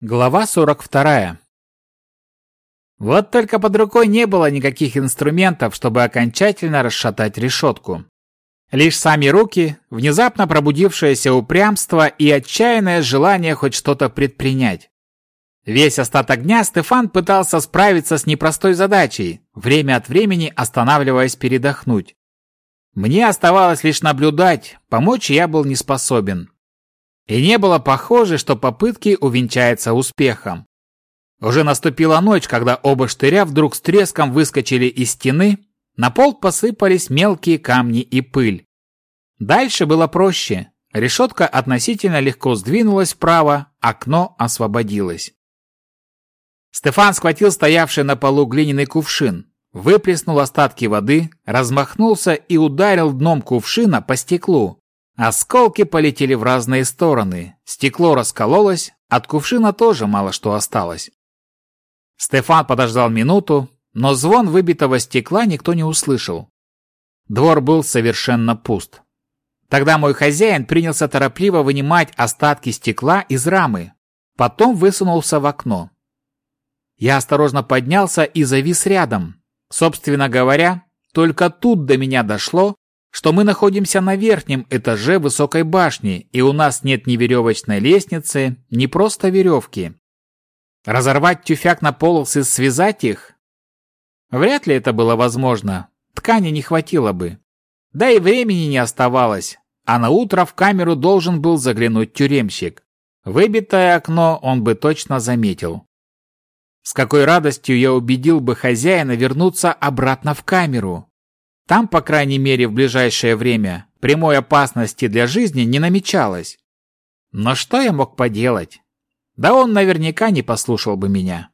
Глава 42. Вот только под рукой не было никаких инструментов, чтобы окончательно расшатать решетку. Лишь сами руки, внезапно пробудившееся упрямство и отчаянное желание хоть что-то предпринять. Весь остаток дня Стефан пытался справиться с непростой задачей, время от времени останавливаясь передохнуть. Мне оставалось лишь наблюдать, помочь я был не способен. И не было похоже, что попытки увенчаются успехом. Уже наступила ночь, когда оба штыря вдруг с треском выскочили из стены, на пол посыпались мелкие камни и пыль. Дальше было проще. Решетка относительно легко сдвинулась вправо, окно освободилось. Стефан схватил стоявший на полу глиняный кувшин, выплеснул остатки воды, размахнулся и ударил дном кувшина по стеклу, Осколки полетели в разные стороны, стекло раскололось, от кувшина тоже мало что осталось. Стефан подождал минуту, но звон выбитого стекла никто не услышал. Двор был совершенно пуст. Тогда мой хозяин принялся торопливо вынимать остатки стекла из рамы, потом высунулся в окно. Я осторожно поднялся и завис рядом. Собственно говоря, только тут до меня дошло, что мы находимся на верхнем этаже высокой башни, и у нас нет ни веревочной лестницы, ни просто веревки. Разорвать тюфяк на полосы и связать их? Вряд ли это было возможно. Ткани не хватило бы. Да и времени не оставалось, а на утро в камеру должен был заглянуть тюремщик. Выбитое окно он бы точно заметил. С какой радостью я убедил бы хозяина вернуться обратно в камеру. Там, по крайней мере, в ближайшее время прямой опасности для жизни не намечалось. Но что я мог поделать? Да он наверняка не послушал бы меня.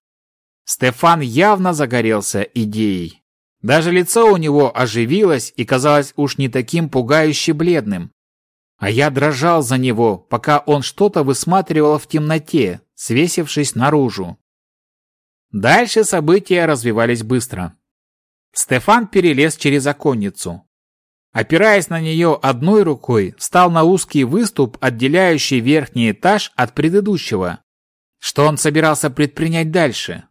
Стефан явно загорелся идеей. Даже лицо у него оживилось и казалось уж не таким пугающе бледным. А я дрожал за него, пока он что-то высматривал в темноте, свесившись наружу. Дальше события развивались быстро. Стефан перелез через оконницу. Опираясь на нее одной рукой, встал на узкий выступ, отделяющий верхний этаж от предыдущего. Что он собирался предпринять дальше?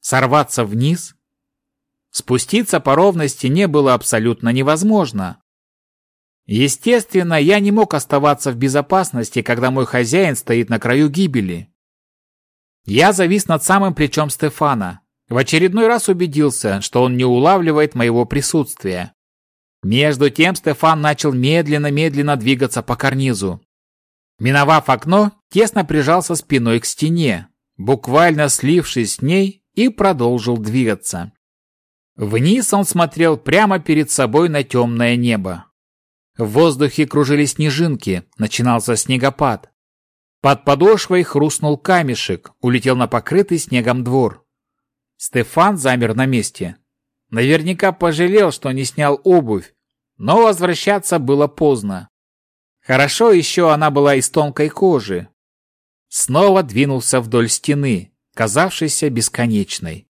Сорваться вниз? Спуститься по ровной стене было абсолютно невозможно. Естественно, я не мог оставаться в безопасности, когда мой хозяин стоит на краю гибели. Я завис над самым плечом Стефана. В очередной раз убедился, что он не улавливает моего присутствия. Между тем Стефан начал медленно-медленно двигаться по карнизу. Миновав окно, тесно прижался спиной к стене, буквально слившись с ней и продолжил двигаться. Вниз он смотрел прямо перед собой на темное небо. В воздухе кружились снежинки, начинался снегопад. Под подошвой хрустнул камешек, улетел на покрытый снегом двор. Стефан замер на месте. Наверняка пожалел, что не снял обувь, но возвращаться было поздно. Хорошо еще она была из тонкой кожи. Снова двинулся вдоль стены, казавшейся бесконечной.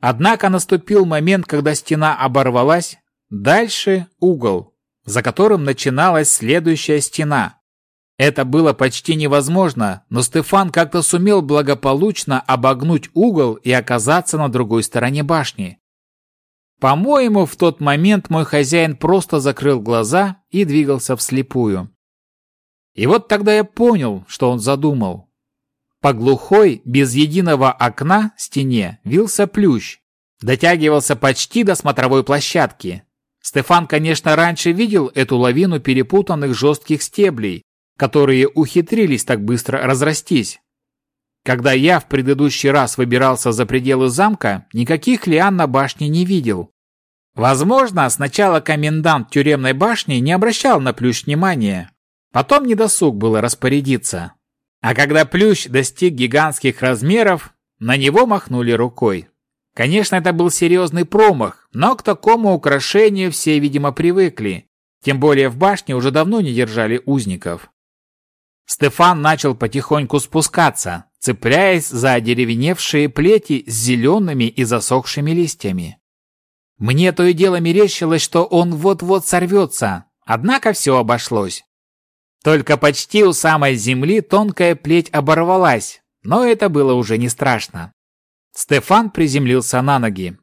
Однако наступил момент, когда стена оборвалась, дальше угол, за которым начиналась следующая стена, это было почти невозможно, но Стефан как-то сумел благополучно обогнуть угол и оказаться на другой стороне башни. По-моему, в тот момент мой хозяин просто закрыл глаза и двигался вслепую. И вот тогда я понял, что он задумал. По глухой, без единого окна стене вился плющ, дотягивался почти до смотровой площадки. Стефан, конечно, раньше видел эту лавину перепутанных жестких стеблей, которые ухитрились так быстро разрастись. Когда я в предыдущий раз выбирался за пределы замка, никаких лиан на башне не видел. Возможно, сначала комендант тюремной башни не обращал на плющ внимания. Потом недосуг было распорядиться. А когда плющ достиг гигантских размеров, на него махнули рукой. Конечно, это был серьезный промах, но к такому украшению все, видимо, привыкли. Тем более в башне уже давно не держали узников. Стефан начал потихоньку спускаться, цепляясь за одеревеневшие плети с зелеными и засохшими листьями. Мне то и дело мерещилось, что он вот-вот сорвется, однако все обошлось. Только почти у самой земли тонкая плеть оборвалась, но это было уже не страшно. Стефан приземлился на ноги.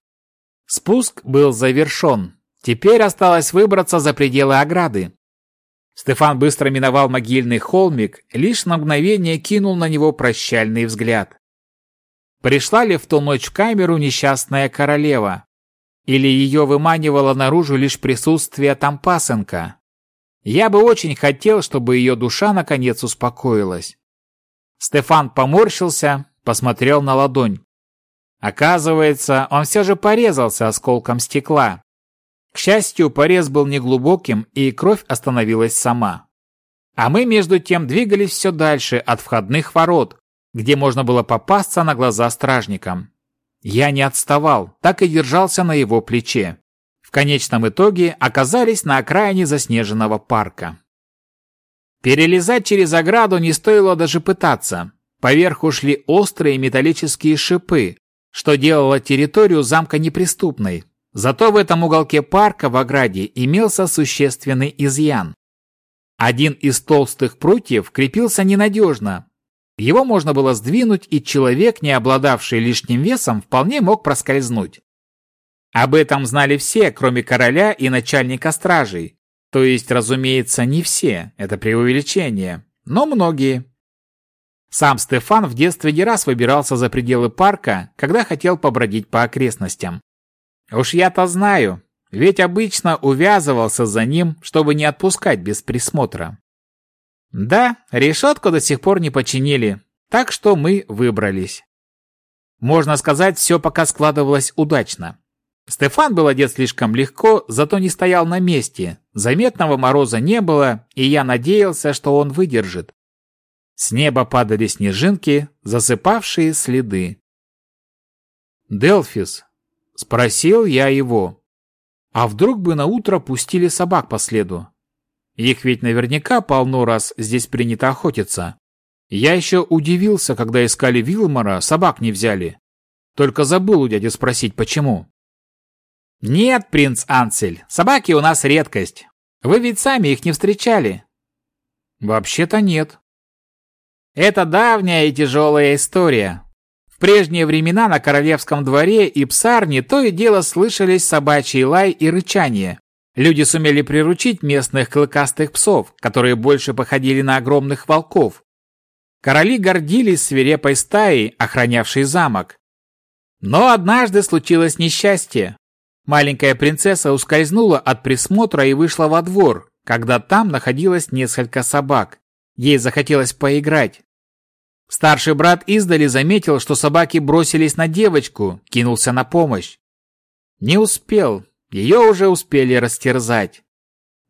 Спуск был завершен. Теперь осталось выбраться за пределы ограды. Стефан быстро миновал могильный холмик, лишь на мгновение кинул на него прощальный взгляд. Пришла ли в ту ночь в камеру несчастная королева? Или ее выманивало наружу лишь присутствие там пасынка? Я бы очень хотел, чтобы ее душа наконец успокоилась. Стефан поморщился, посмотрел на ладонь. Оказывается, он все же порезался осколком стекла. К счастью, порез был неглубоким, и кровь остановилась сама. А мы, между тем, двигались все дальше от входных ворот, где можно было попасться на глаза стражникам. Я не отставал, так и держался на его плече. В конечном итоге оказались на окраине заснеженного парка. Перелезать через ограду не стоило даже пытаться. Поверху шли острые металлические шипы, что делало территорию замка неприступной. Зато в этом уголке парка в ограде имелся существенный изъян. Один из толстых прутьев крепился ненадежно. Его можно было сдвинуть, и человек, не обладавший лишним весом, вполне мог проскользнуть. Об этом знали все, кроме короля и начальника стражей. То есть, разумеется, не все, это преувеличение, но многие. Сам Стефан в детстве не раз выбирался за пределы парка, когда хотел побродить по окрестностям. Уж я-то знаю, ведь обычно увязывался за ним, чтобы не отпускать без присмотра. Да, решетку до сих пор не починили, так что мы выбрались. Можно сказать, все пока складывалось удачно. Стефан был одет слишком легко, зато не стоял на месте. Заметного мороза не было, и я надеялся, что он выдержит. С неба падали снежинки, засыпавшие следы. «Делфис», — спросил я его, — «а вдруг бы на утро пустили собак по следу? Их ведь наверняка полно раз здесь принято охотиться. Я еще удивился, когда искали Вилмора, собак не взяли. Только забыл у дяди спросить, почему». «Нет, принц Ансель, собаки у нас редкость. Вы ведь сами их не встречали». «Вообще-то нет», это давняя и тяжелая история. В прежние времена на королевском дворе и псарне то и дело слышались собачий лай и рычание. Люди сумели приручить местных клыкастых псов, которые больше походили на огромных волков. Короли гордились свирепой стаей, охранявшей замок. Но однажды случилось несчастье. Маленькая принцесса ускользнула от присмотра и вышла во двор, когда там находилось несколько собак. Ей захотелось поиграть. Старший брат издали заметил, что собаки бросились на девочку, кинулся на помощь. Не успел, ее уже успели растерзать.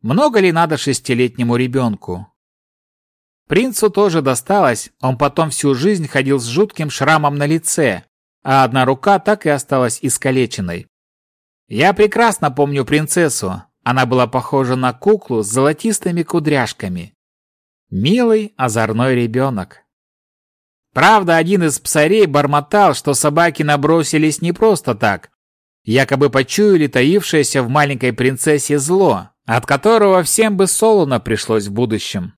Много ли надо шестилетнему ребенку? Принцу тоже досталось, он потом всю жизнь ходил с жутким шрамом на лице, а одна рука так и осталась искалеченной. Я прекрасно помню принцессу, она была похожа на куклу с золотистыми кудряшками. Милый, озорной ребенок. Правда, один из псарей бормотал, что собаки набросились не просто так. Якобы почуяли таившееся в маленькой принцессе зло, от которого всем бы солоно пришлось в будущем.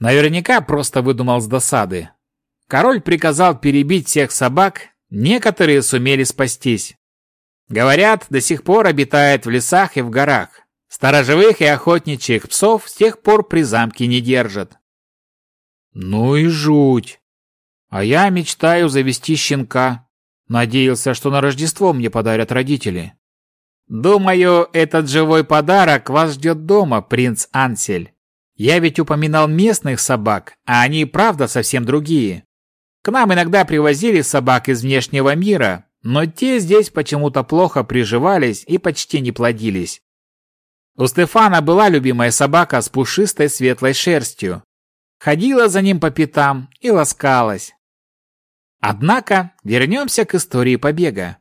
Наверняка просто выдумал с досады. Король приказал перебить всех собак, некоторые сумели спастись. Говорят, до сих пор обитает в лесах и в горах. Сторожевых и охотничьих псов с тех пор при замке не держат. Ну и жуть. А я мечтаю завести щенка. Надеялся, что на Рождество мне подарят родители. Думаю, этот живой подарок вас ждет дома, принц Ансель. Я ведь упоминал местных собак, а они правда совсем другие. К нам иногда привозили собак из внешнего мира, но те здесь почему-то плохо приживались и почти не плодились. У Стефана была любимая собака с пушистой светлой шерстью. Ходила за ним по пятам и ласкалась. Однако вернемся к истории побега.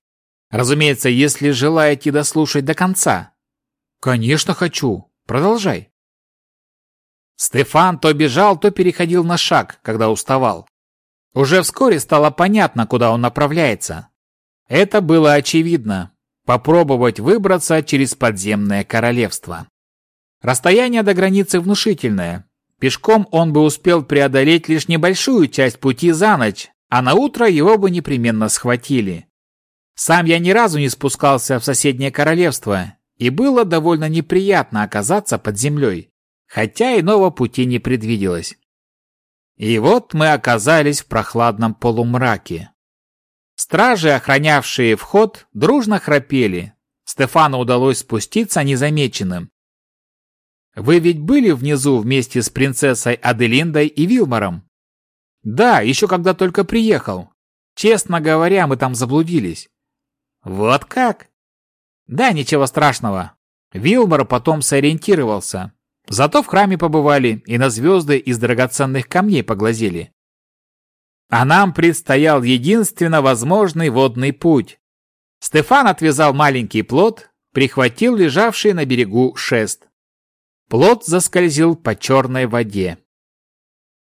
Разумеется, если желаете дослушать до конца. Конечно, хочу. Продолжай. Стефан то бежал, то переходил на шаг, когда уставал. Уже вскоре стало понятно, куда он направляется. Это было очевидно. Попробовать выбраться через подземное королевство. Расстояние до границы внушительное. Пешком он бы успел преодолеть лишь небольшую часть пути за ночь, а на утро его бы непременно схватили. Сам я ни разу не спускался в соседнее королевство, и было довольно неприятно оказаться под землей, хотя иного пути не предвиделось. И вот мы оказались в прохладном полумраке. Стражи, охранявшие вход, дружно храпели. Стефану удалось спуститься незамеченным. Вы ведь были внизу вместе с принцессой Аделиндой и Вилмором? Да, еще когда только приехал. Честно говоря, мы там заблудились. Вот как? Да, ничего страшного. Вилмор потом сориентировался. Зато в храме побывали и на звезды из драгоценных камней поглазели. А нам предстоял единственно возможный водный путь. Стефан отвязал маленький плот, прихватил лежавший на берегу шест. Плот заскользил по черной воде.